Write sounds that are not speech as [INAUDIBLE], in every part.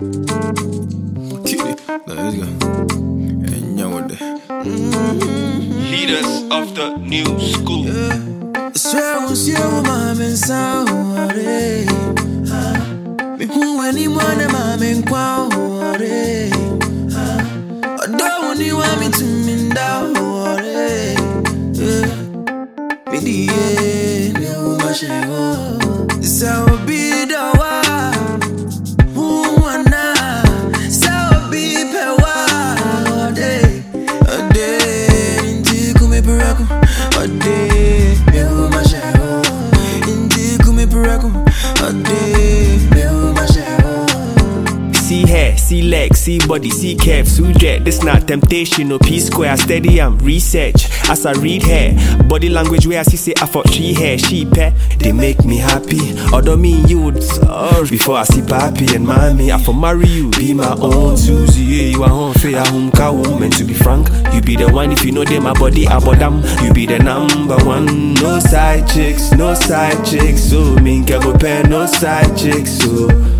Leaders of the new school. Swear was you, mom, and sorry. Me who anyone, mom, and quality. I don't need want A day, you must have. Inti kumi piraku. A day, you must have. See hair, see legs, see body, see curves, who jet. This not temptation, no P square. Steady, I'm research. As I read hair, body language where I see say I for she hair, she pet. They make me happy. Although me you would before I see papi and mommy. I for marry you, be my own Susie. Yeah, you are home fair, home cow woman. To be frank, you be the one if you know they my body abodam. You be the number one. No side chicks, no side chicks. So me go pair, no side chicks. So. Mama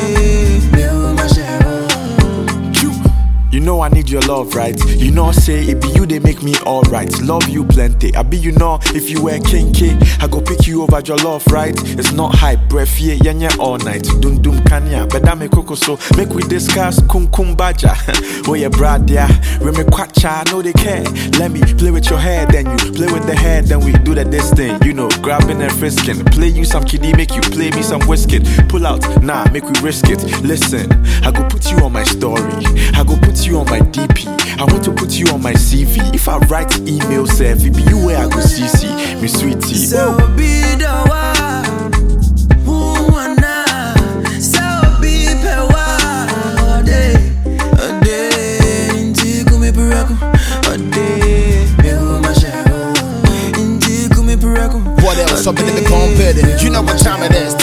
love, right? You know say it be you they make me alright. Love you plenty. I be you know if you were kinky, I go pick you over your love, right? It's not hype, breath yeah, yeah, all night. Dum dum kanya, but that me coco so make we discuss kum kum baja. [LAUGHS] oh yeah, brad yeah, reme kwacha, no they care. Let me play with your hair, then you play with the head, then we do the this thing. You know, grabbing and frisking. Play you some kiddie, make you play me some whiskey. Pull out, nah, make we risk it. Listen, I go put you on my story. I go put you on my DP. I want to put you on my CV. If I write email, self, it be you where I go CC. Me sweetie. So be the one. Who wanna? So be the one. A day, inti kumi piraku. A day, you must have. Inti kumi piraku. What else? Something in the compare You know what time it is,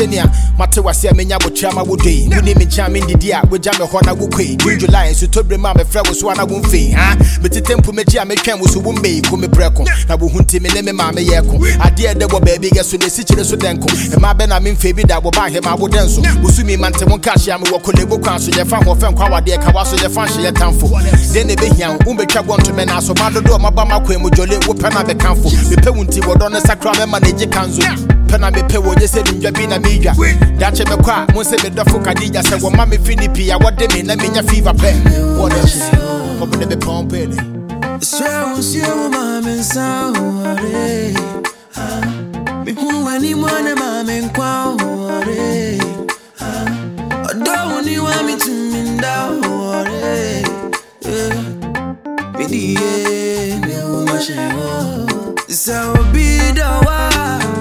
kid. Tisenia, mate wase a menya botra ma wodei. Woni me ncha me ndidi a wogya me hɔ na wokɔi. June July so to brema me frɛ wo so ana wo mfei. Ha? Mete tempo me gya me twɛn wo so wo mbei ko me brɛko. Na wo hunti me ne me ma me yɛ ko. Ade ɛde wɔ baabi gɛ so ne si kyerɛ so denko. Ɛma bɛ na me mfei bi da wo ba he ma wo den so. Wo su mi mante mo nka hyia me wɔ kolebo kwan so yɛfa ho fɛ nkwa wadeɛ ka wa so yɛfa hye yɛ tamfo. Den ne behia wo mbɛtwa bɔ ntome na so ma dodo ma ba ma kwan mu jole wo pɛ na bɛkamfo. Mepɛ wo nti wɔdɔ ne sakra mɛma ne gye kanzo. Pɛ na mepɛ wo nye sɛ nimdwa bi na medwa. Dakyɛ mɛkɔ a mo sɛ medɔfo kadija sɛ wɔma me fi ne pii a wɔde me na menya fever pɛ. Kɔbɔ ne bɛpɔn pɛ ne. Was you, mom, and sorry. Me who anyone, mom, and quality. I don't need want me to mean that. Me the end, you must have. So be the one.